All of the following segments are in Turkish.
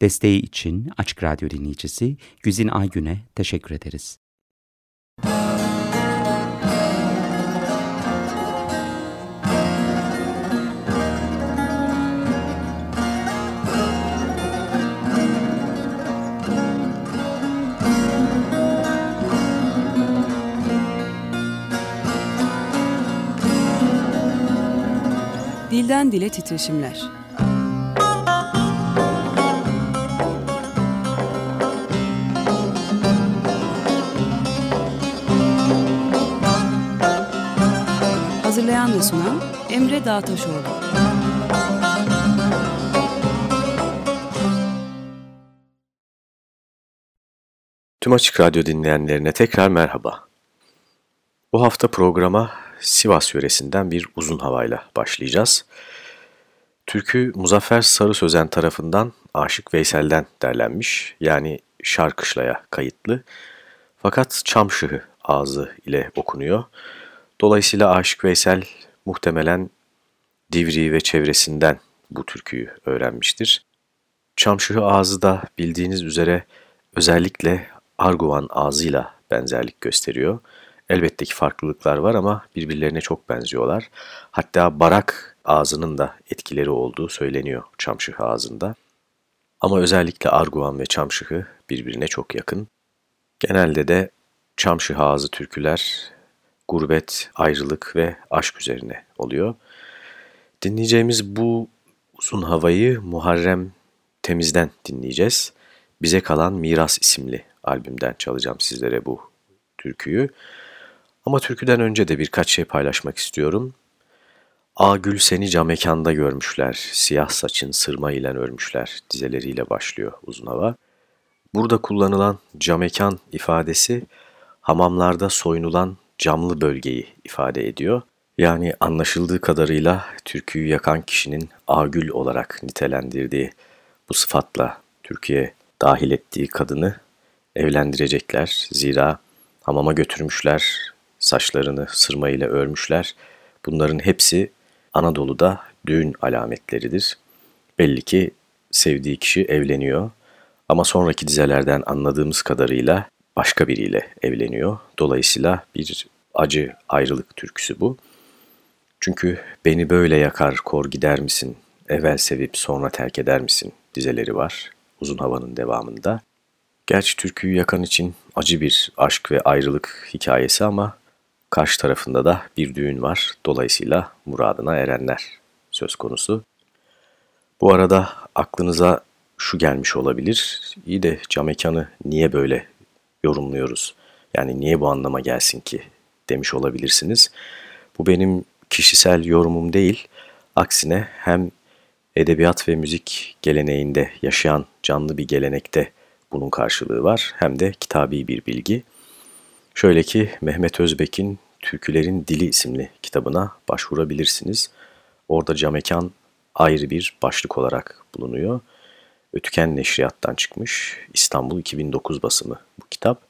Desteği için Açık Radyo dinleyicisi Güzin Aygün'e teşekkür ederiz. Dilden Dile Titreşimler Hazırlayan ve sunan Emre Dağtaşoğlu. Tüm Açık Radyo dinleyenlerine tekrar merhaba. Bu hafta programa Sivas yöresinden bir uzun havayla başlayacağız. Türkü Muzaffer Sarı Sözen tarafından Aşık Veysel'den derlenmiş, yani Şarkışla'ya kayıtlı. Fakat Çamşıhı ağzı ile okunuyor. Dolayısıyla Aşık Veysel muhtemelen Divri ve çevresinden bu türküyü öğrenmiştir. Çamşıhı ağzı da bildiğiniz üzere özellikle Arguvan ağzıyla benzerlik gösteriyor. Elbette ki farklılıklar var ama birbirlerine çok benziyorlar. Hatta barak ağzının da etkileri olduğu söyleniyor Çamşıhı ağzında. Ama özellikle Arguvan ve Çamşıhı birbirine çok yakın. Genelde de Çamşıhı ağzı türküler gurbet, ayrılık ve aşk üzerine oluyor. Dinleyeceğimiz bu uzun havayı Muharrem Temiz'den dinleyeceğiz. Bize Kalan Miras isimli albümden çalacağım sizlere bu türküyü. Ama türküden önce de birkaç şey paylaşmak istiyorum. A gül seni cam mekanda görmüşler, siyah saçın sırma ile örmüşler dizeleriyle başlıyor uzun hava. Burada kullanılan camekan ifadesi hamamlarda soyunulan camlı bölgeyi ifade ediyor. Yani anlaşıldığı kadarıyla türküyü yakan kişinin agül olarak nitelendirdiği bu sıfatla Türkiye dahil ettiği kadını evlendirecekler. Zira hamama götürmüşler, saçlarını sırma ile örmüşler. Bunların hepsi Anadolu'da düğün alametleridir. Belli ki sevdiği kişi evleniyor ama sonraki dizelerden anladığımız kadarıyla başka biriyle evleniyor. Dolayısıyla bir acı ayrılık türküsü bu. Çünkü beni böyle yakar kor gider misin, evvel sevip sonra terk eder misin dizeleri var uzun havanın devamında. Gerçi türküyü yakan için acı bir aşk ve ayrılık hikayesi ama karşı tarafında da bir düğün var. Dolayısıyla muradına erenler söz konusu. Bu arada aklınıza şu gelmiş olabilir. İyi de cam niye böyle yorumluyoruz? Yani niye bu anlama gelsin ki demiş olabilirsiniz. Bu benim kişisel yorumum değil. Aksine hem edebiyat ve müzik geleneğinde yaşayan canlı bir gelenekte bunun karşılığı var hem de kitabi bir bilgi. Şöyle ki Mehmet Özbek'in Türkülerin Dili isimli kitabına başvurabilirsiniz. Orada camekan ayrı bir başlık olarak bulunuyor. Ötüken Neşriyat'tan çıkmış İstanbul 2009 basımı bu kitap.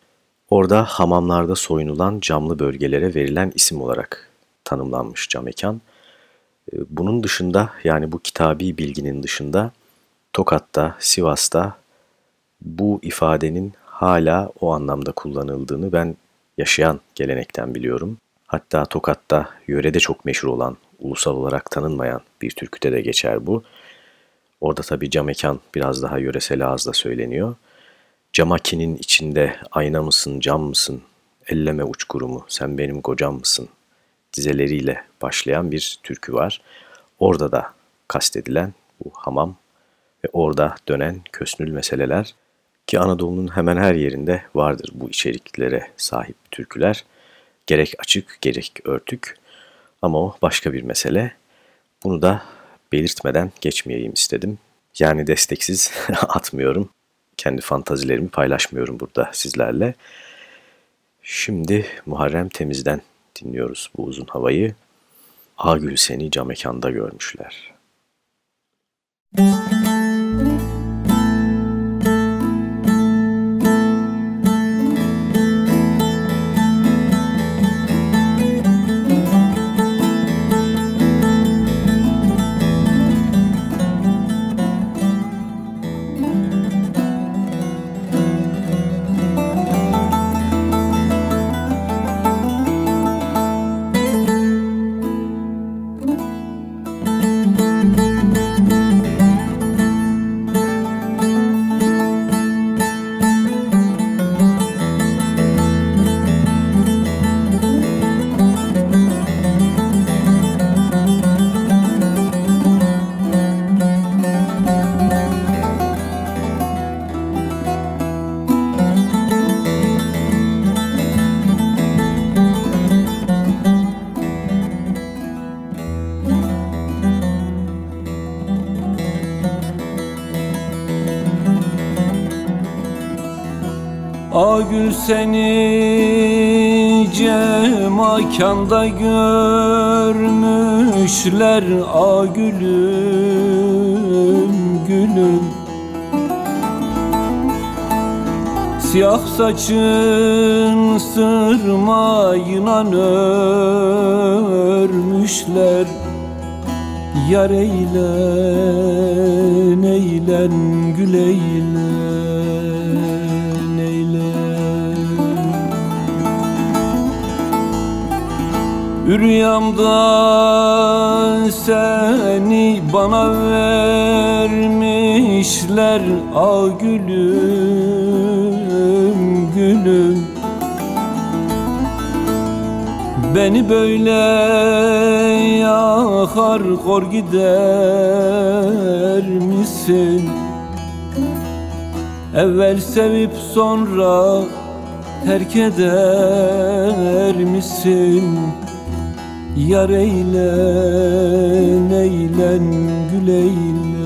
Orada hamamlarda soyunulan camlı bölgelere verilen isim olarak tanımlanmış cam mekan. Ee, bunun dışında yani bu kitabi bilginin dışında Tokat'ta, Sivas'ta bu ifadenin hala o anlamda kullanıldığını ben yaşayan gelenekten biliyorum. Hatta Tokat'ta yörede çok meşhur olan, ulusal olarak tanınmayan bir türküde de geçer bu. Orada tabi cam mekan biraz daha yöresel ağızda söyleniyor. Camakinin içinde ayna mısın, cam mısın, elleme uçkurumu, sen benim kocam mısın dizeleriyle başlayan bir türkü var. Orada da kastedilen bu hamam ve orada dönen kösnül meseleler ki Anadolu'nun hemen her yerinde vardır bu içeriklere sahip türküler. Gerek açık gerek örtük ama o başka bir mesele. Bunu da belirtmeden geçmeyeyim istedim. Yani desteksiz atmıyorum kendi fantazilerimi paylaşmıyorum burada sizlerle. Şimdi Muharrem Temiz'den dinliyoruz bu uzun havayı. Agül seni cam mekanda görmüşler. Müzik Agül seni cemakanda görmüşler Agülüm gülüm Siyah saçın sırmayla örmüşler. Yar eylen, eylen, gül eylen, eylen Rüyamda seni bana vermişler Ah gülüm, gülüm Beni böyle yakar kor gider misin? Evvel sevip sonra terk eder misin? Yar eylen, eylen, gül eylen,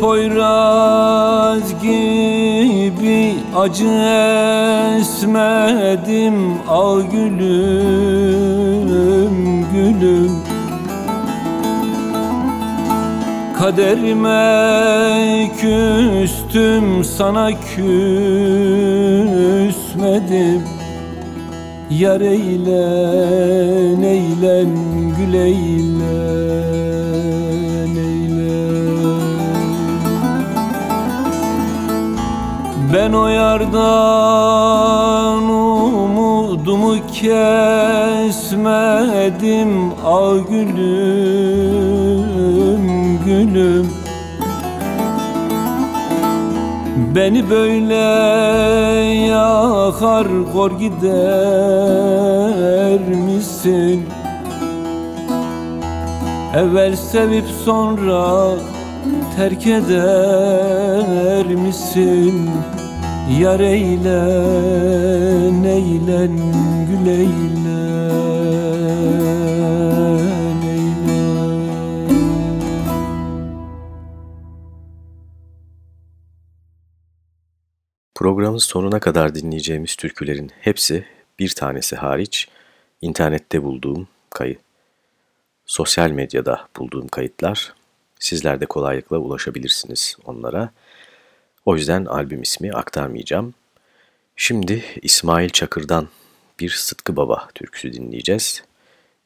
poyraz gibi acı esmedim Al gülüm, gülüm. Kaderime küstüm sana küsmedim. Yar eylen, eylen, gül Ben o yardan umudumu kesmedim Ah gülüm, gülüm Beni böyle yakar kor gider misin? Evvel sevip sonra terk eder misin? Yar eylen, eylen, gül eylen, eylen. Programın sonuna kadar dinleyeceğimiz türkülerin hepsi bir tanesi hariç internette bulduğum kayıt. Sosyal medyada bulduğum kayıtlar. Sizler de kolaylıkla ulaşabilirsiniz onlara. O yüzden albüm ismi aktarmayacağım. Şimdi İsmail Çakır'dan bir Sıtkı Baba türküsü dinleyeceğiz.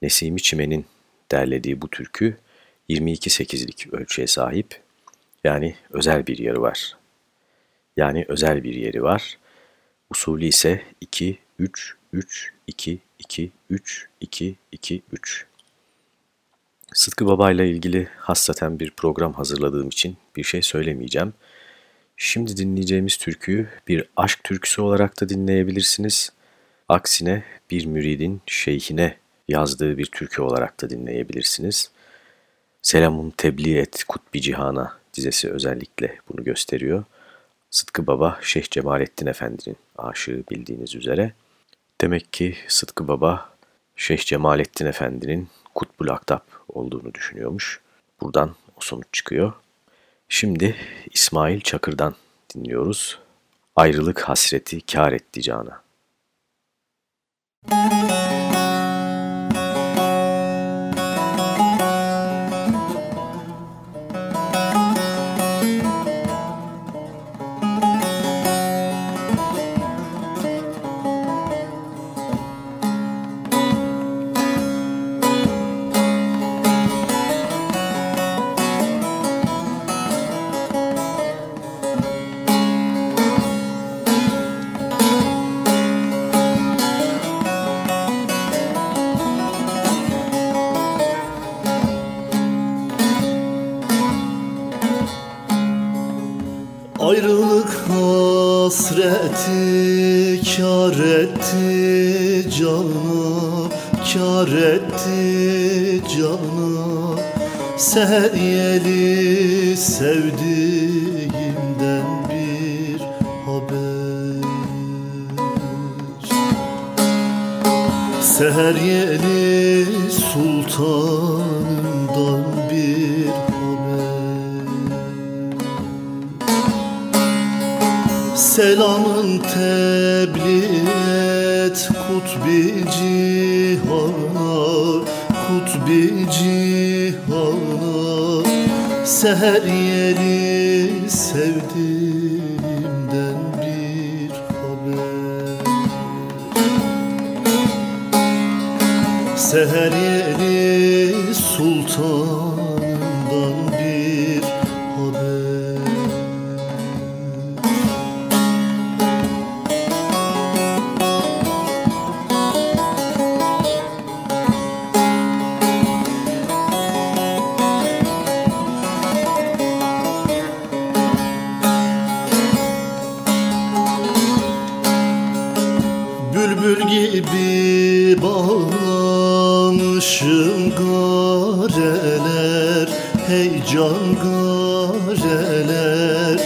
Nesimi Çimen'in derlediği bu türkü 22-8'lik ölçüye sahip. Yani özel bir yeri var. Yani özel bir yeri var. Usulü ise 2 3 3 2 2 3 2 2 3. Sıtkı Baba ile ilgili hassaten bir program hazırladığım için bir şey söylemeyeceğim. Şimdi dinleyeceğimiz türküyü bir aşk türküsü olarak da dinleyebilirsiniz. Aksine bir müridin şeyhine yazdığı bir türkü olarak da dinleyebilirsiniz. Selamun tebliğ et kutbi cihana dizesi özellikle bunu gösteriyor. Sıtkı Baba Şeyh Cemalettin Efendi'nin aşığı bildiğiniz üzere. Demek ki Sıtkı Baba Şeyh Cemalettin Efendi'nin Kutbul Aktap olduğunu düşünüyormuş. Buradan o sonuç çıkıyor. Şimdi İsmail Çakır'dan dinliyoruz. Ayrılık hasreti kar etti cana. Müzik Seher yeli sultanımdan bir haber. Selamın tebliğ et kutbi cihana Kutbi cihana. Seher yeli bağlanmışım gareler Heyecan gareler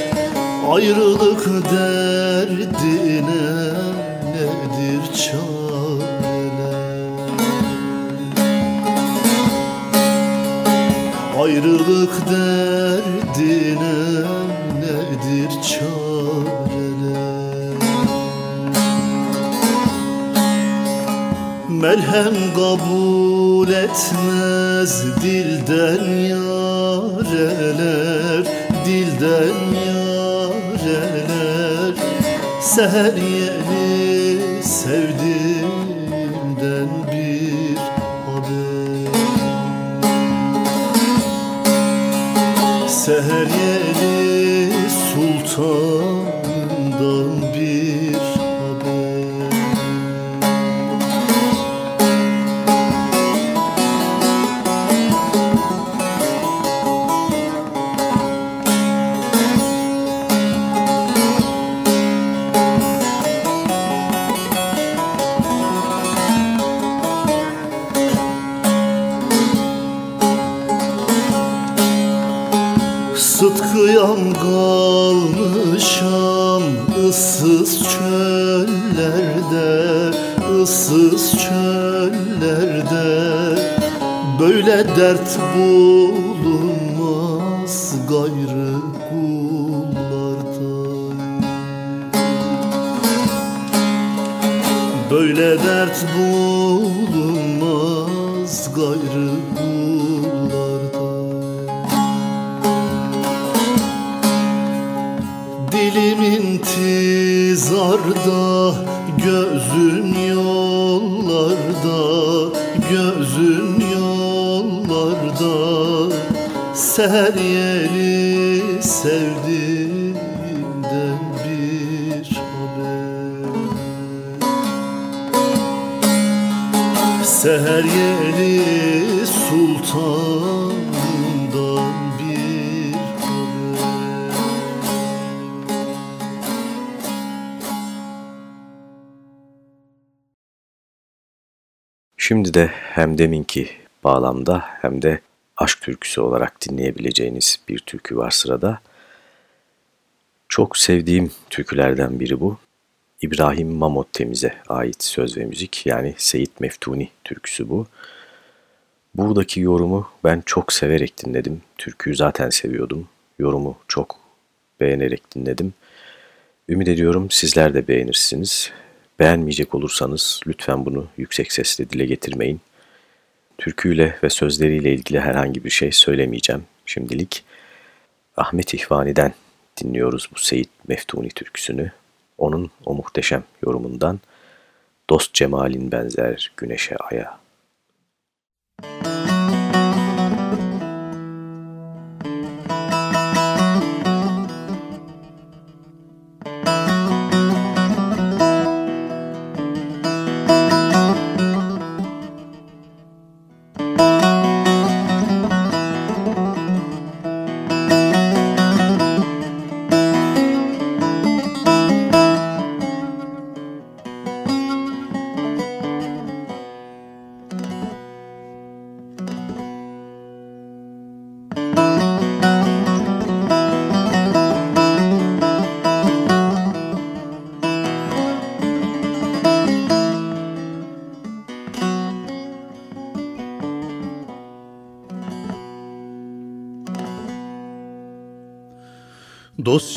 Ayrılık derdine nedir çareler? Ayrılık derdine nedir çareler? Melhem kabul etmez dilden yareler Dilden yareler Seher yeni sevdiğimden bir haber. Seher yeni sultandan Dilim intizarda Gözüm yollarda Gözüm yollarda. Seher yeli sevdiğimden Şimdi de hem deminki bağlamda hem de aşk türküsü olarak dinleyebileceğiniz bir türkü var sırada. Çok sevdiğim türkülerden biri bu. İbrahim Mamot Temiz'e ait söz ve müzik yani Seyit Meftuni türküsü bu. Buradaki yorumu ben çok severek dinledim. Türküyü zaten seviyordum. Yorumu çok beğenerek dinledim. Ümit ediyorum sizler de beğenirsiniz. Beğenmeyecek olursanız lütfen bunu yüksek sesle dile getirmeyin. Türküyle ve sözleriyle ilgili herhangi bir şey söylemeyeceğim şimdilik. Ahmet İhvani'den dinliyoruz bu Seyit Meftuni türküsünü. Onun o muhteşem yorumundan Dost cemalin benzer güneşe aya. Müzik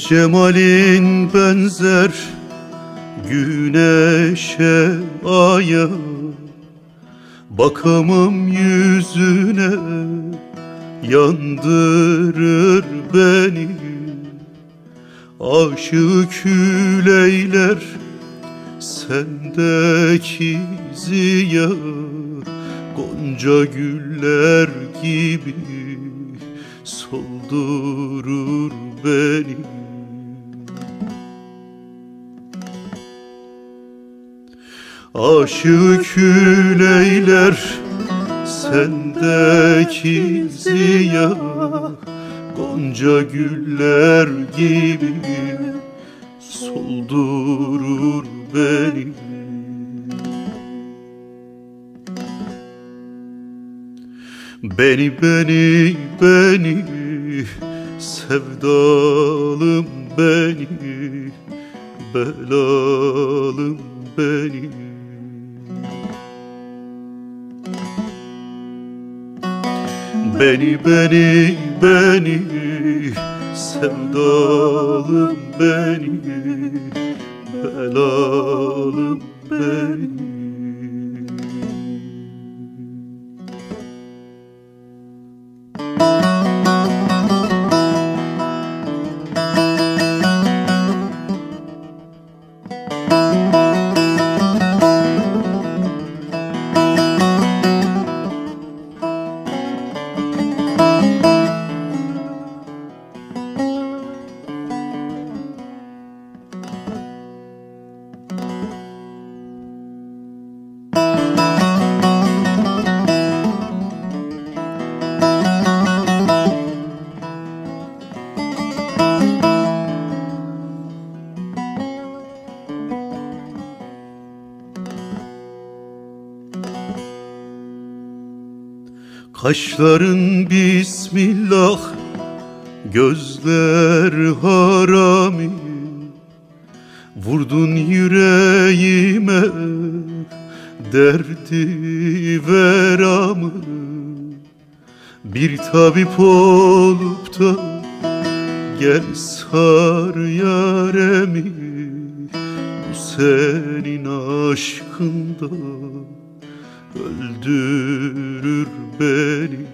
cemalin benzer güneşe aya Bakamam yüzüne yandırır beni. Aşık küleyler sendeki ziya Gonca güller gibi soldurur beni Aşık küleyler sendeki ziya Gonca güller gibi soldurur beni. Beni beni beni sevdalım beni belalım beni Beni beni beni. Sevdalım beni. Belalım beni Kaşların bismillah Gözler harami. Vurdun yüreğime Derdi veramı. Bir tabip olup da Gel sar yaremi. Bu senin aşkından öldürür beni.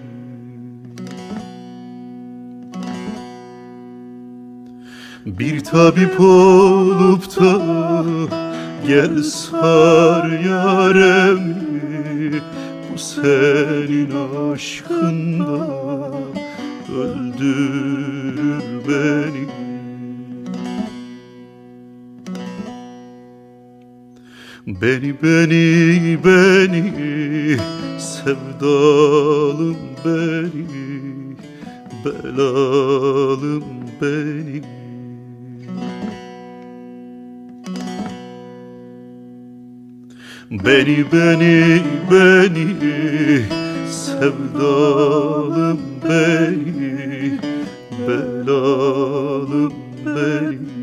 Bir tabip olup da gel sar yaremi. Bu senin aşkında öldürür beni Beni beni beni sevdalım beni belalım beni. Beni beni beni sevdalım beni belalım beni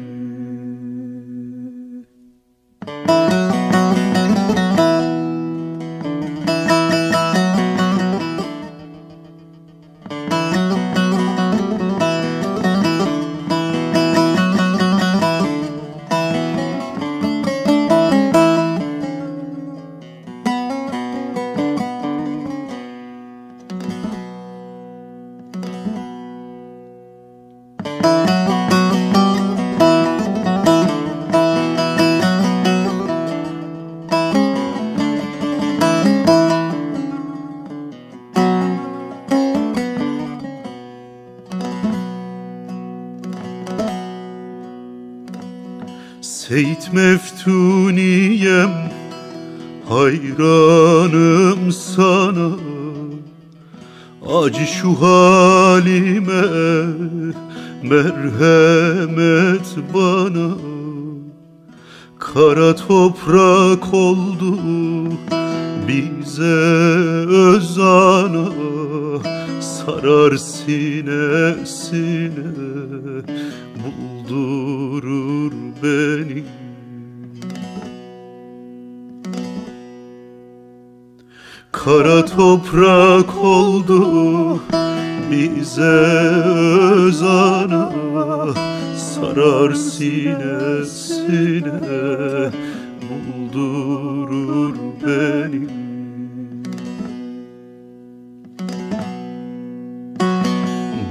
buldurur beni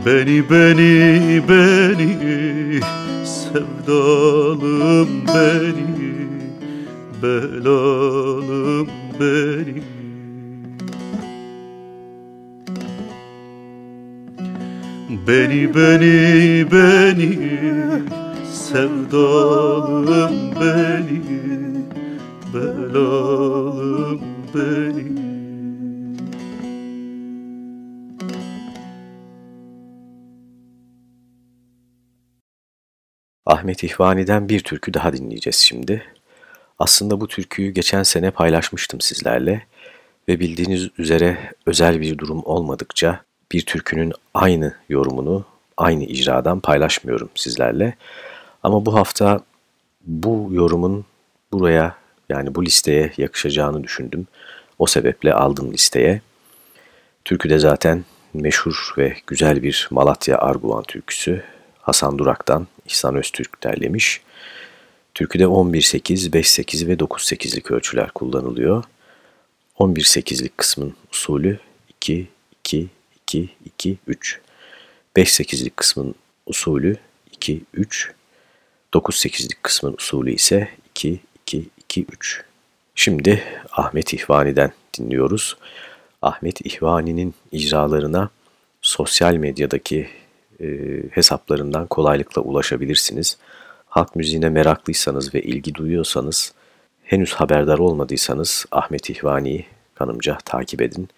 Beni beni beni sevdalım beni belalım beni. Beni beni beni sevdalım beni belalım beni Ahmet İhvani'den bir türkü daha dinleyeceğiz şimdi. Aslında bu türküyü geçen sene paylaşmıştım sizlerle ve bildiğiniz üzere özel bir durum olmadıkça bir türkünün aynı yorumunu aynı icradan paylaşmıyorum sizlerle. Ama bu hafta bu yorumun buraya yani bu listeye yakışacağını düşündüm. O sebeple aldım listeye. Türkü de zaten meşhur ve güzel bir Malatya Arguvan türküsü. Hasan Durak'tan İhsan Öztürk derlemiş. Türküde 11-8, 5-8 ve 9-8'lik ölçüler kullanılıyor. 11-8'lik kısmın usulü 2-2-2-2-3. 5-8'lik kısmın usulü 2-3. 9-8'lik kısmın usulü ise 2-2-2-3. Şimdi Ahmet İhvani'den dinliyoruz. Ahmet İhvani'nin icralarına sosyal medyadaki e, hesaplarından kolaylıkla ulaşabilirsiniz. Halk müziğine meraklıysanız ve ilgi duyuyorsanız, henüz haberdar olmadıysanız Ahmet İhvani'yi kanımca takip edin.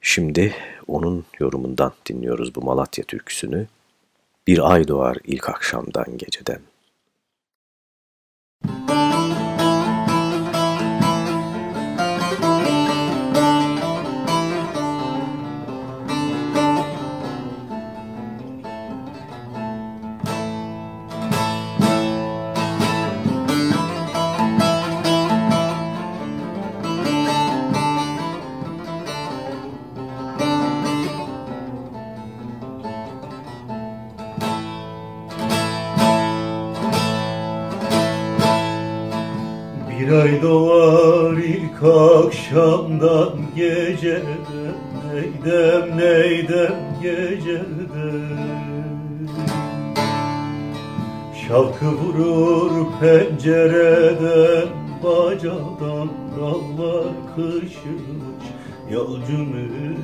Şimdi onun yorumundan dinliyoruz bu Malatya türküsünü. Bir ay doğar ilk akşamdan geceden. Şalkı vurur pencereden Bacadan dallar kışmış Yolcum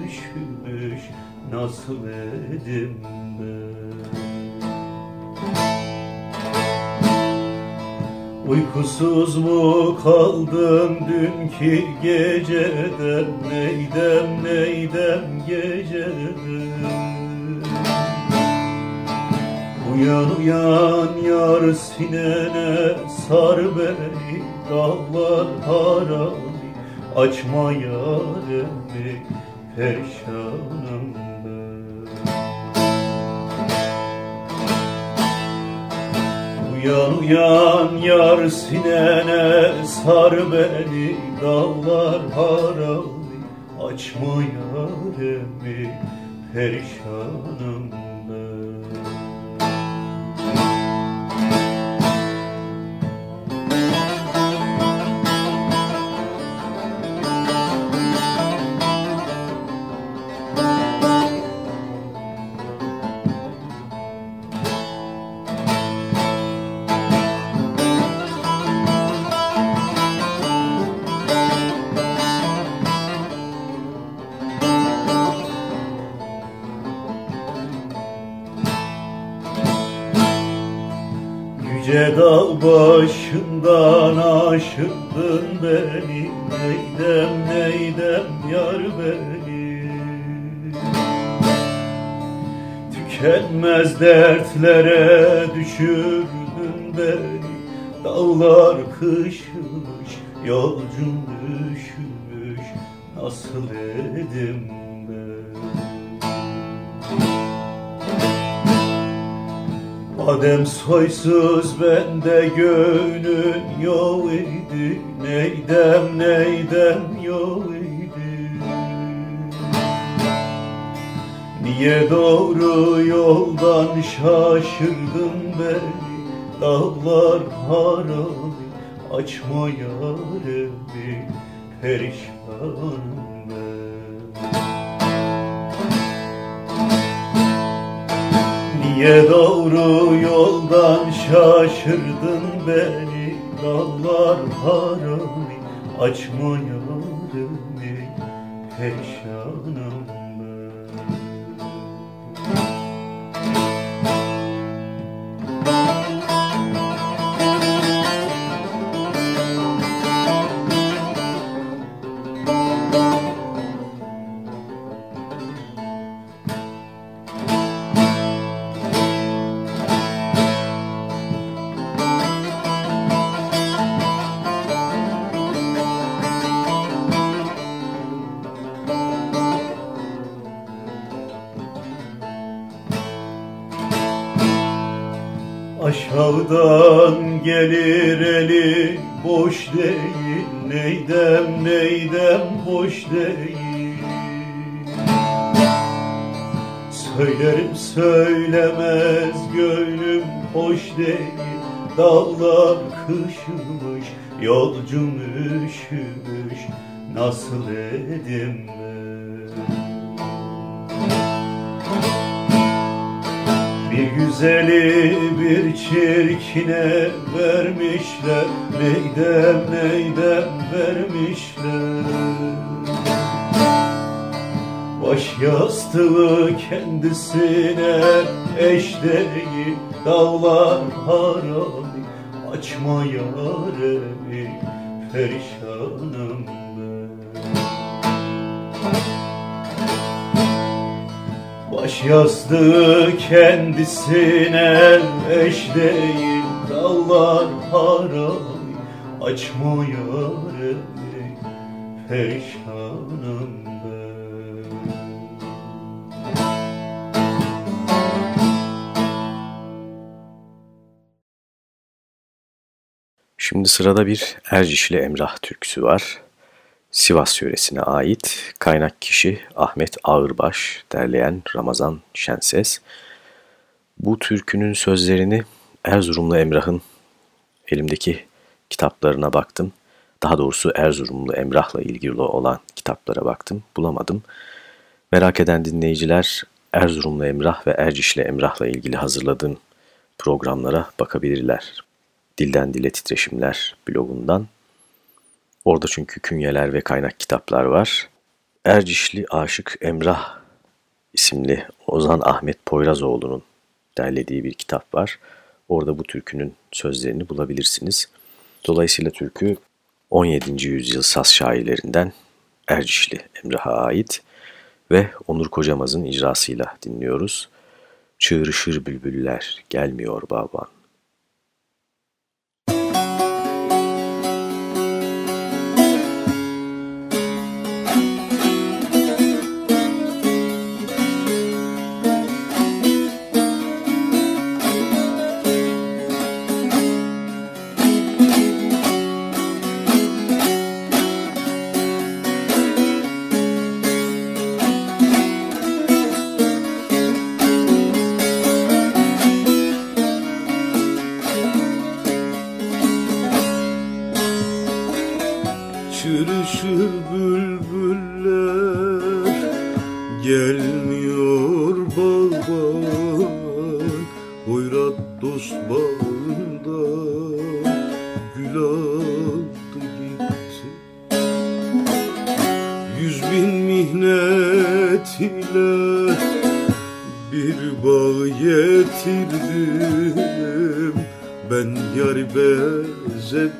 üşümüş Nasıl edim ben Uykusuz mu kaldım dünkü geceden? Neydem neydem geceden Uyan uyan yar sinene sar beni Dağlar harami. Açma yaremi Perişanım Uyan uyan yar sinene sar beni Dağlar harami. Açma yaremi Perişanım ben soysuz bende gönlün yok idi. Neydem neydem yok idi. Niye doğru yoldan şaşırdın beni? Dağlar harabi açma yaremi Perişanım Niye doğru yoldan şaşırdın beni? Dağlar harami açma yarimi Perişanım Aşağıdan hoş değil Dağlar kışmış yolcum üşümüş Nasıl edim Bir güzeli bir çirkine vermişler Neydem neydem vermişler. Baş yastığı kendisine eş değil Dağlar harami. Açma yaremi Perişanım Baş yastığı kendisine eş değil Dallar harami. Açma yaremi Perişanım Şimdi sırada bir Ercişli Emrah türküsü var. Sivas yöresine ait kaynak kişi Ahmet Ağırbaş, derleyen Ramazan Şenses. Bu türkünün sözlerini Erzurumlu Emrah'ın elimdeki kitaplarına baktım. Daha doğrusu Erzurumlu Emrah'la ilgili olan kitaplara baktım. Bulamadım. Merak eden dinleyiciler Erzurumlu Emrah ve Ercişli Emrah'la ilgili hazırladığım programlara bakabilirler. Dilden Dile Titreşimler blogundan Orada çünkü künyeler ve kaynak kitaplar var. Ercişli Aşık Emrah isimli Ozan Ahmet Poyrazoğlu'nun derlediği bir kitap var. Orada bu türkünün sözlerini bulabilirsiniz. Dolayısıyla türkü 17. yüzyıl saz şairlerinden Ercişli Emrah'a ait ve Onur Kocamaz'ın icrasıyla dinliyoruz. Çığrışır bülbüller gelmiyor baban.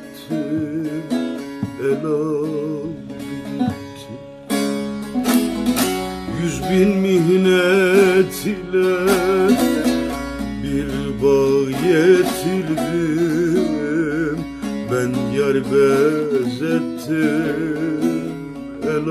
Bezettim el aldı gitti. Yüz bin mihnet ile bir bağ yetildim. Ben yar bezettim el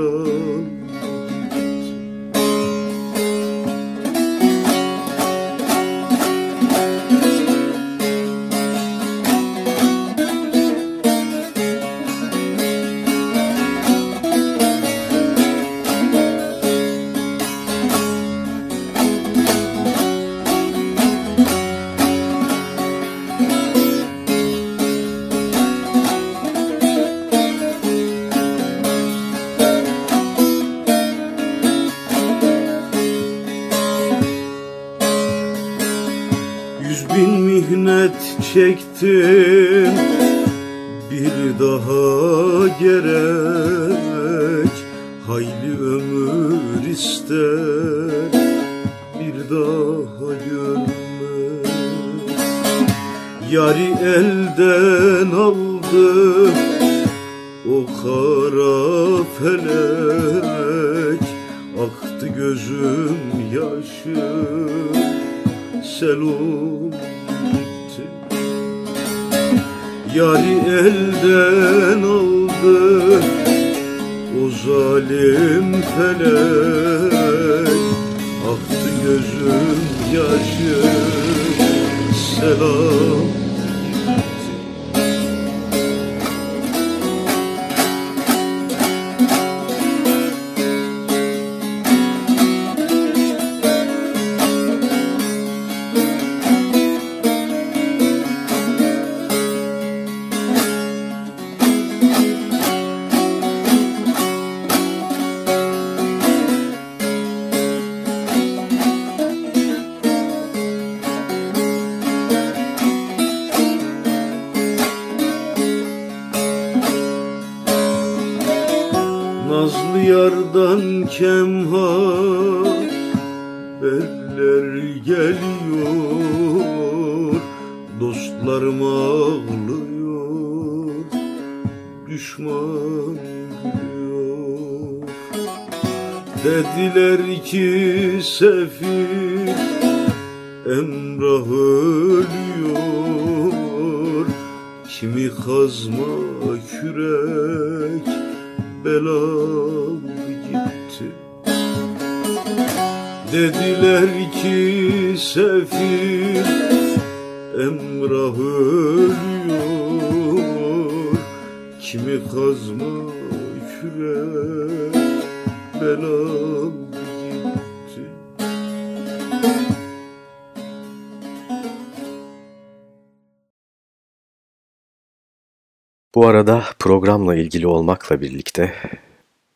programla ilgili olmakla birlikte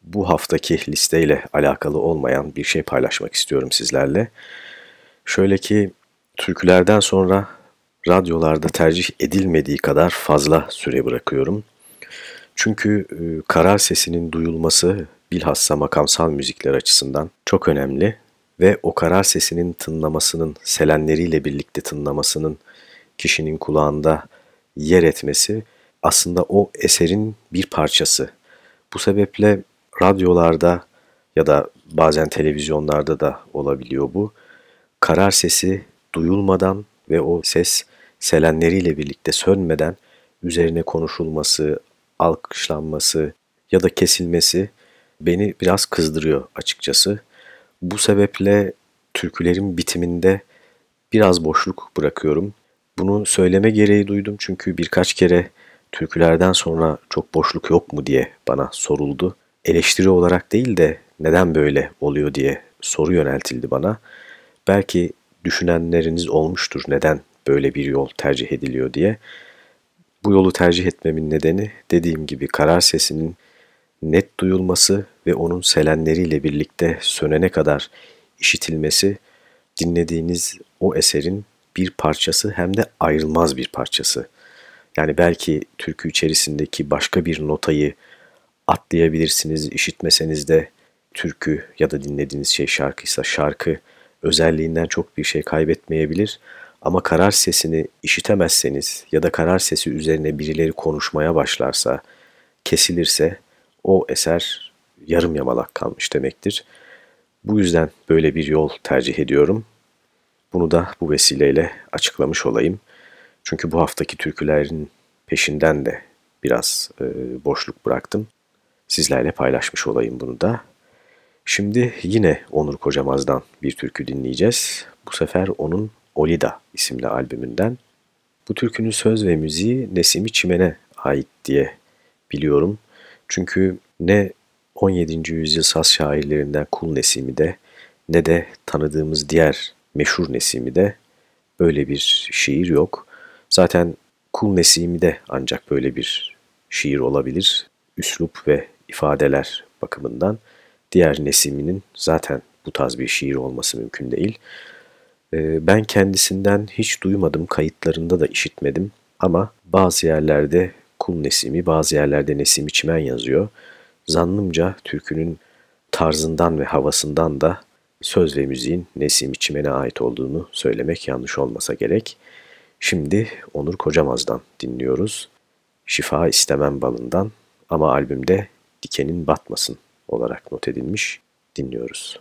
bu haftaki listeyle alakalı olmayan bir şey paylaşmak istiyorum sizlerle. Şöyle ki türkülerden sonra radyolarda tercih edilmediği kadar fazla süre bırakıyorum. Çünkü e, karar sesinin duyulması bilhassa makamsal müzikler açısından çok önemli ve o karar sesinin tınlamasının, selenleriyle birlikte tınlamasının kişinin kulağında yer etmesi aslında o eserin bir parçası. Bu sebeple radyolarda ya da bazen televizyonlarda da olabiliyor bu. Karar sesi duyulmadan ve o ses selenleriyle birlikte sönmeden üzerine konuşulması, alkışlanması ya da kesilmesi beni biraz kızdırıyor açıkçası. Bu sebeple türkülerin bitiminde biraz boşluk bırakıyorum. Bunu söyleme gereği duydum çünkü birkaç kere türkülerden sonra çok boşluk yok mu diye bana soruldu. Eleştiri olarak değil de neden böyle oluyor diye soru yöneltildi bana. Belki düşünenleriniz olmuştur neden böyle bir yol tercih ediliyor diye. Bu yolu tercih etmemin nedeni dediğim gibi karar sesinin net duyulması ve onun selenleriyle birlikte sönene kadar işitilmesi dinlediğiniz o eserin bir parçası hem de ayrılmaz bir parçası. Yani belki türkü içerisindeki başka bir notayı atlayabilirsiniz, işitmeseniz de türkü ya da dinlediğiniz şey şarkıysa şarkı özelliğinden çok bir şey kaybetmeyebilir. Ama karar sesini işitemezseniz ya da karar sesi üzerine birileri konuşmaya başlarsa, kesilirse o eser yarım yamalak kalmış demektir. Bu yüzden böyle bir yol tercih ediyorum. Bunu da bu vesileyle açıklamış olayım. Çünkü bu haftaki türkülerin peşinden de biraz e, boşluk bıraktım. Sizlerle paylaşmış olayım bunu da. Şimdi yine Onur Kocamaz'dan bir türkü dinleyeceğiz. Bu sefer onun Olida isimli albümünden. Bu türkünün söz ve müziği Nesimi Çimen'e ait diye biliyorum. Çünkü ne 17. yüzyıl saz şairlerinden Kul Nesimi de ne de tanıdığımız diğer meşhur Nesimi de böyle bir şiir yok. Zaten Kul Nesimi de ancak böyle bir şiir olabilir. Üslup ve ifadeler bakımından. Diğer Nesimi'nin zaten bu tarz bir şiir olması mümkün değil. Ee, ben kendisinden hiç duymadım, kayıtlarında da işitmedim. Ama bazı yerlerde Kul Nesimi, bazı yerlerde Nesimi Çimen yazıyor. Zannımca türkünün tarzından ve havasından da söz ve müziğin Nesimi Çimen'e ait olduğunu söylemek yanlış olmasa gerek. Şimdi Onur Kocamaz'dan dinliyoruz. Şifa istemem balından ama albümde Dikenin Batmasın olarak not edilmiş. Dinliyoruz.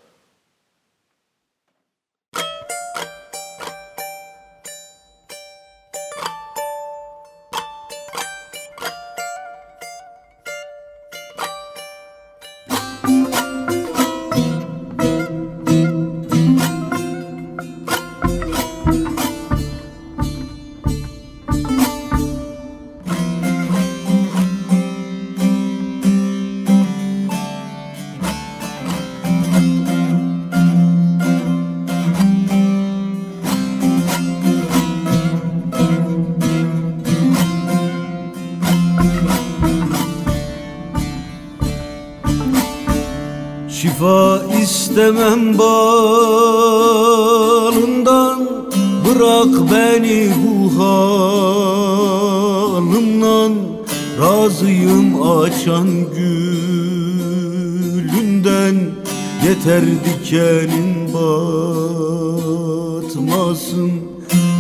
Dikenin batmasın.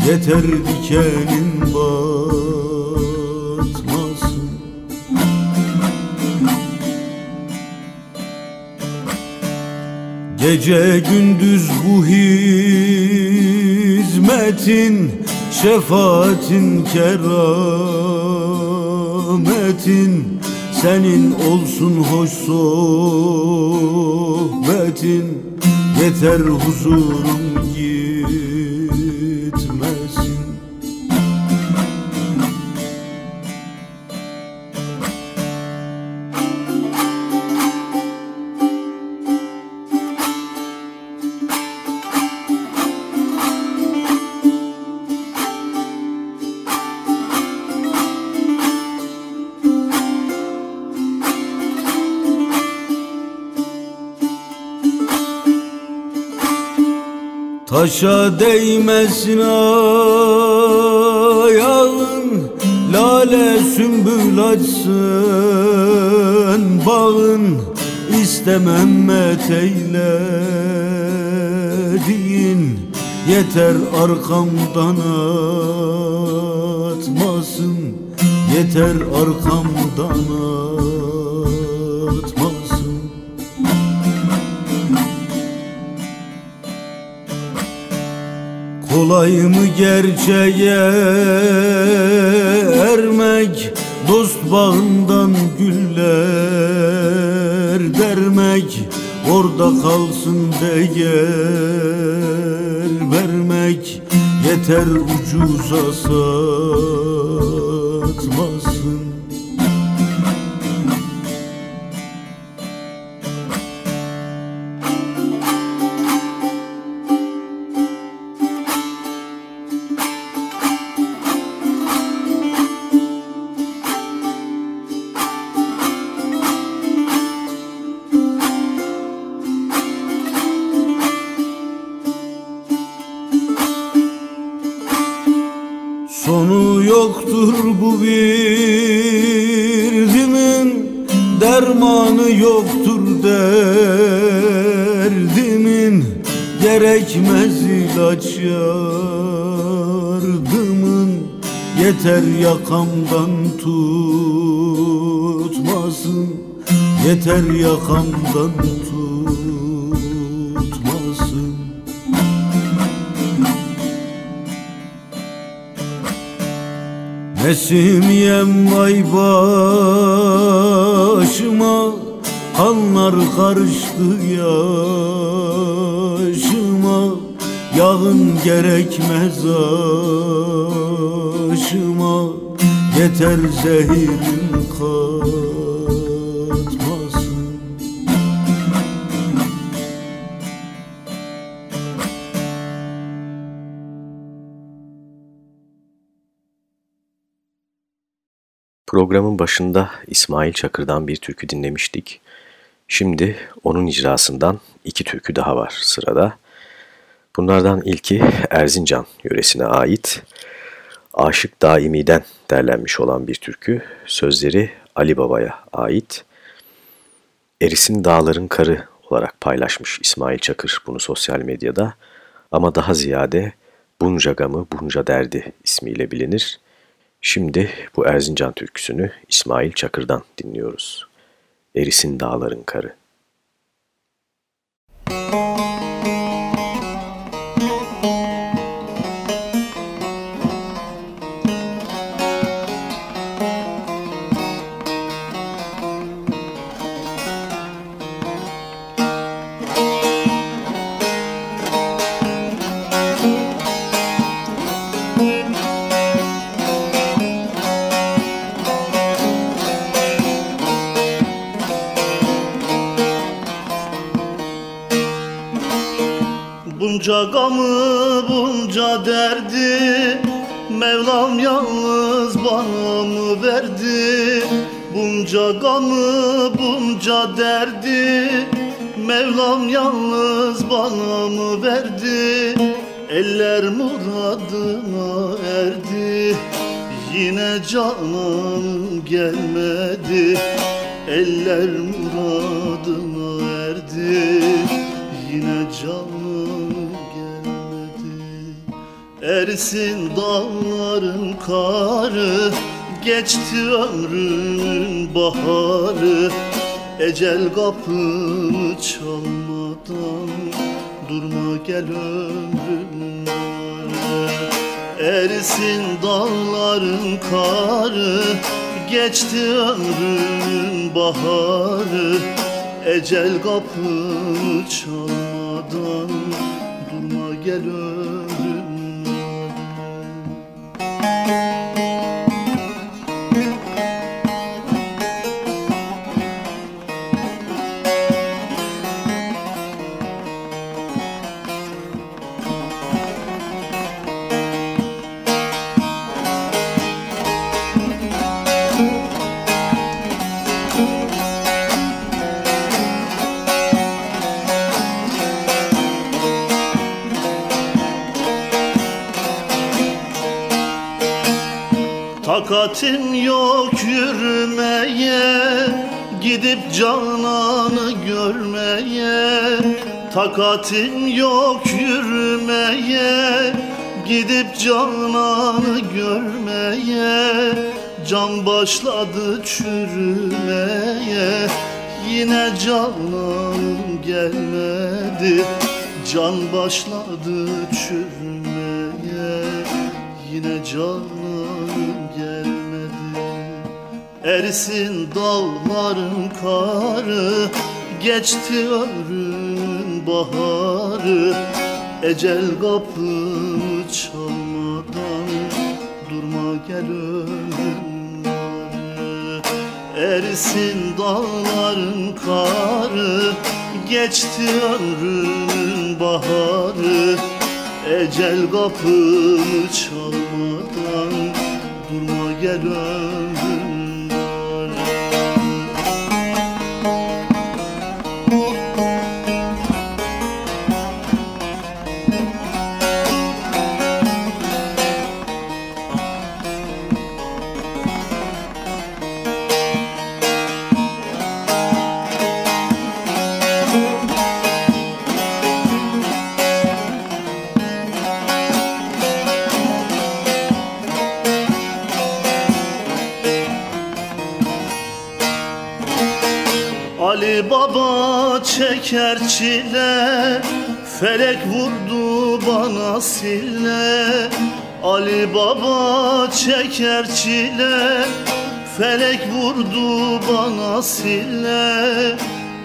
Yeter dikenin batmasın. Gece gündüz bu hizmetin Şefaatin kerametin. Senin olsun hoş sohbetin Yeter huzurum Taşa değmesin ayağın Lale sümbül açsın bağın. İstemem eylediğin Yeter arkamdan atmasın. Yeter arkamdan atmasın Kolay gerçeğe ermek? Dost bağından güller dermek Orada kalsın değer vermek. Yeter ucuza satmasın Yeter yakamdan tutmasın. Yeter yakamdan tutmasın. Nesimiyem vay başıma Kanlar karıştı yaşıma. Yağın gerekmez aşıma Yeter zehirin katmasın Programın başında İsmail Çakır'dan bir türkü dinlemiştik. Şimdi onun icrasından iki türkü daha var sırada. Bunlardan ilki Erzincan yöresine ait Aşık Daimi'den derlenmiş olan bir türkü. Sözleri Ali Baba'ya ait. Erisin Dağların Karı olarak paylaşmış İsmail Çakır bunu sosyal medyada. Ama daha ziyade Bunca Gamı Bunca Derdi ismiyle bilinir. Şimdi bu Erzincan türküsünü İsmail Çakır'dan dinliyoruz. Erisin Dağların Karı. Ersin dağların karı Geçti ömrümün baharı. Ecel kapımı çalmadan Durma gel varı Erisin dağların karı Geçti ömrümün baharı. Ecel kapımı çalmadan Durma gel ömrümün Takatim yok yürümeye Gidip cananı görmeye. Can başladı çürümeye Yine cananım gelmedi. Can başladı çürümeye Yine cananım gelmedi. Erisin dağların karı Geçti ömrün baharı Ecel kapımı çalmadan Durma gel varı Erisin dağların karı Geçti ömrün baharı. Ecel kapımı çalmadan Durma gel ömrüm çeker çile Felek vurdu bana sille. Ali Baba çeker çile Felek vurdu bana sille.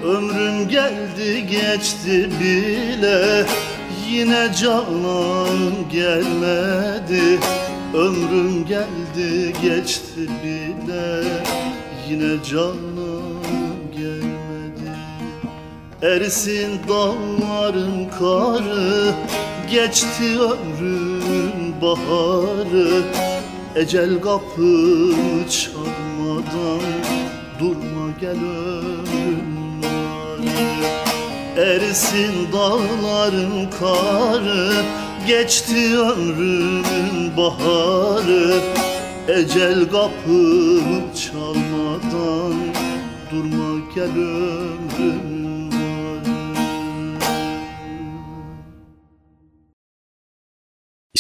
Ömrüm geldi geçti bile Yine canan gelmedi. Ömrüm geldi geçti bile Yine canan Erisin dağların karı Geçti ömrün baharı. Ecel kapını çalmadan Durma gel varı Erisin dağların karı Geçti ömrün baharı. Ecel kapını çalmadan Durma gel ömrün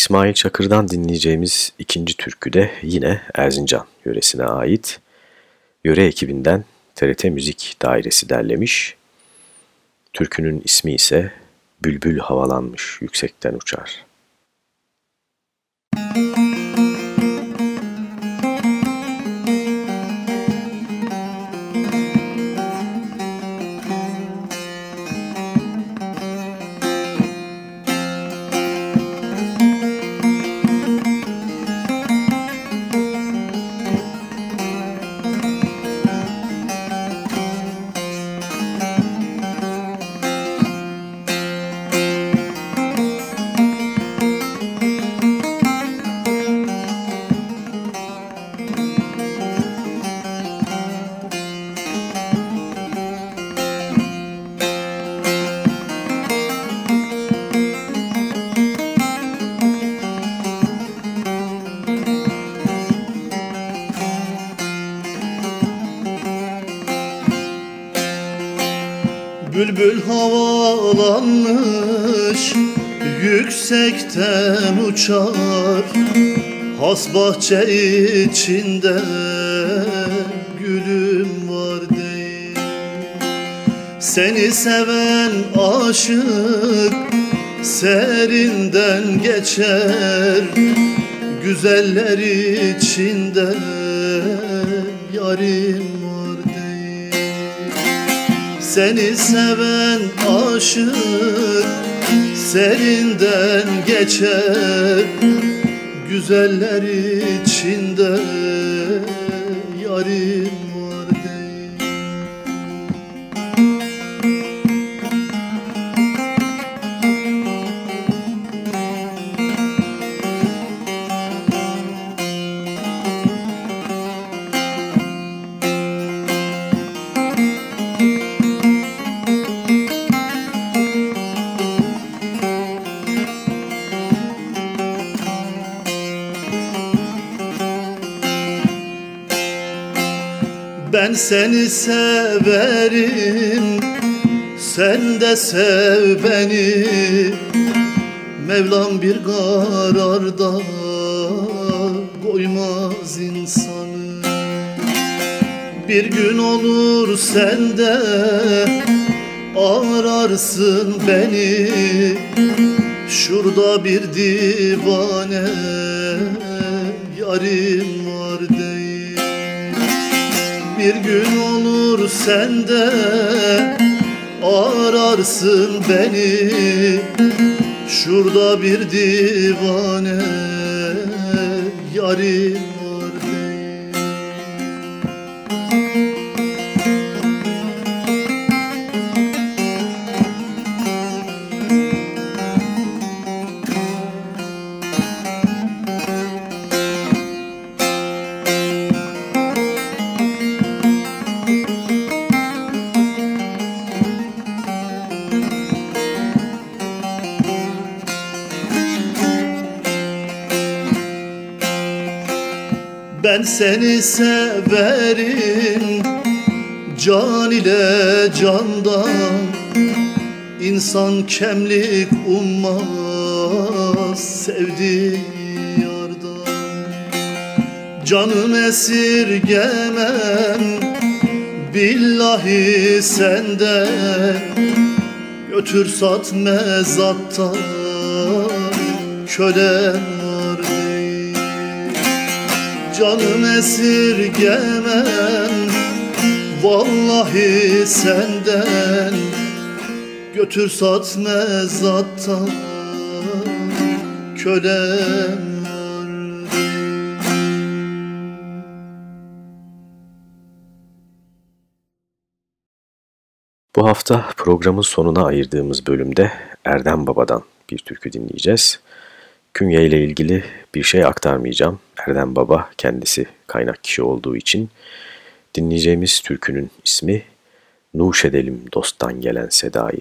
İsmail Çakır'dan dinleyeceğimiz ikinci türkü de yine Erzincan yöresine ait. Yöre ekibinden TRT Müzik Dairesi derlemiş. Türkünün ismi ise Bülbül havalanmış yüksekten uçar. Bülbül uçar Has bahçe içinde Gülüm var değil. Seni seven aşık Serinden geçer Güzeller içinde Yarim var değil. Seni seven aşık serinden geçer Güzeller Ben seni severim Sen de sev beni. Mevlam bir kararda Koymaz insanı. Bir gün olur sen de Ararsın beni. Şurada bir divane Yarim bir gün olur sen de ararsın beni. Şurada bir divane yarim seni severim. Can ile candan İnsan kemlik ummaz Sevdiği yardan. Canım esirgemem Billahi senden Götür sat mezatta değil Canım esirgemem Vallahi senden Götür sat mezatta Kölem Bu hafta programın sonuna ayırdığımız bölümde Erdem Baba'dan bir türkü dinleyeceğiz. Künye ile ilgili bir şey aktarmayacağım. Erdem Baba kendisi kaynak kişi olduğu için. Dinleyeceğimiz türkünün ismi Nuş edelim dosttan gelen sedayı.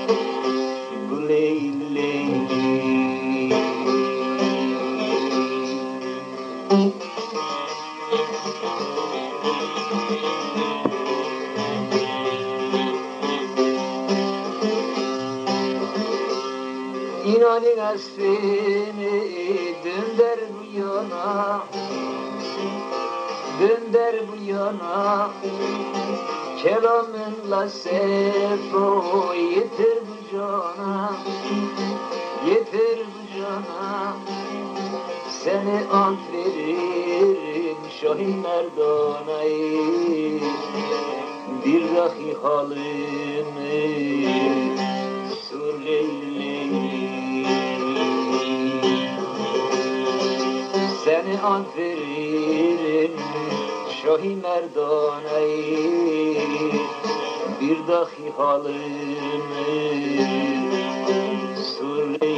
Ant veririm Şahi Merdana'yı Bir dahi halimi Sur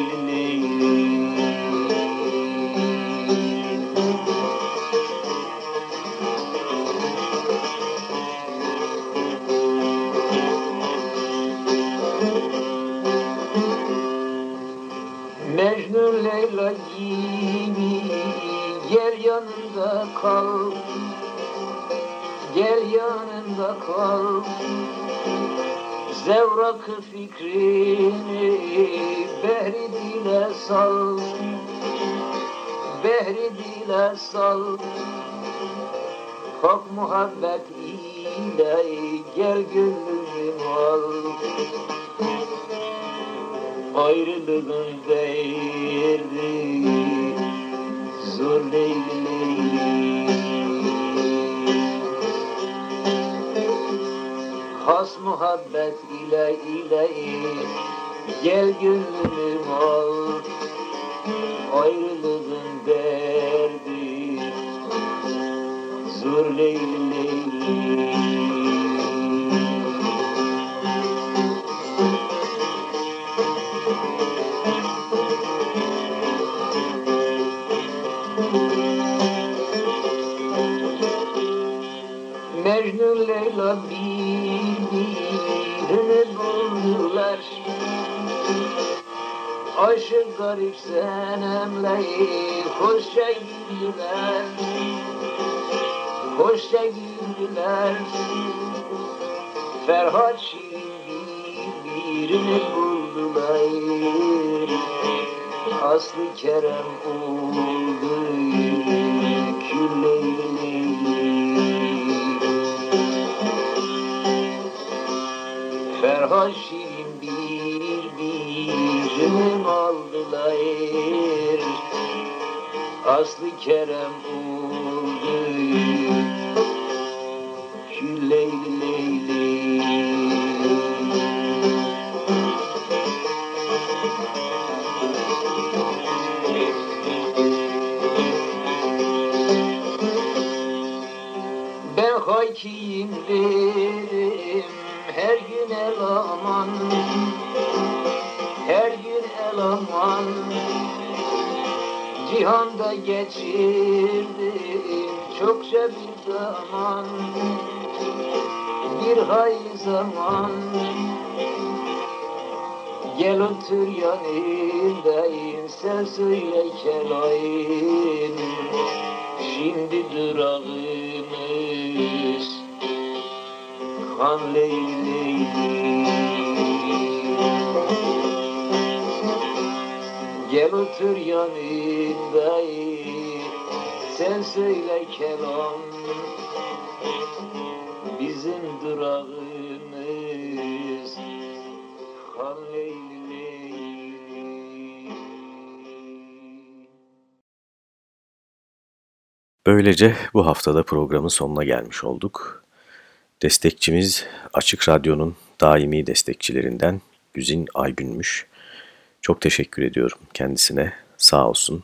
Zevrakı fikrini behri dile sal Behri dile sal Hak muhabbet ile gel gönlümü al ayrılığın derdi zor Leyli Has muhabbet ile ile gel gönlüm al ayrılığın derdi. Zor Leyli. Birbirini buldular Aşık garip senemle hoşça güldüler Hoşça güldüler Ferhat Şirin birbirini buldular Aslı Kerem oldu külleyli Şirin bir birim aldılar. Aslı Kerem bir zaman Bir hayli zaman. Gel otur yanındayım sen söyle kelayım. Şimdi durağımız Han Leyli Leyli Gel otur yanındayım Söyle kelam Bizim durağımız Han Leyli Böylece bu haftada programın sonuna gelmiş olduk. Destekçimiz Açık Radyo'nun daimi destekçilerinden Güzin Aygünmüş. Çok teşekkür ediyorum kendisine. Sağ olsun.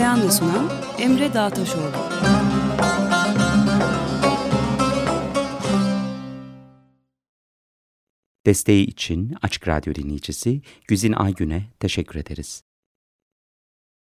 Hazırlayan ve sunan Emre Dağtaşoğlu. Desteği için Açık Radyo dinleyicisi Güzin Aygün'e teşekkür ederiz.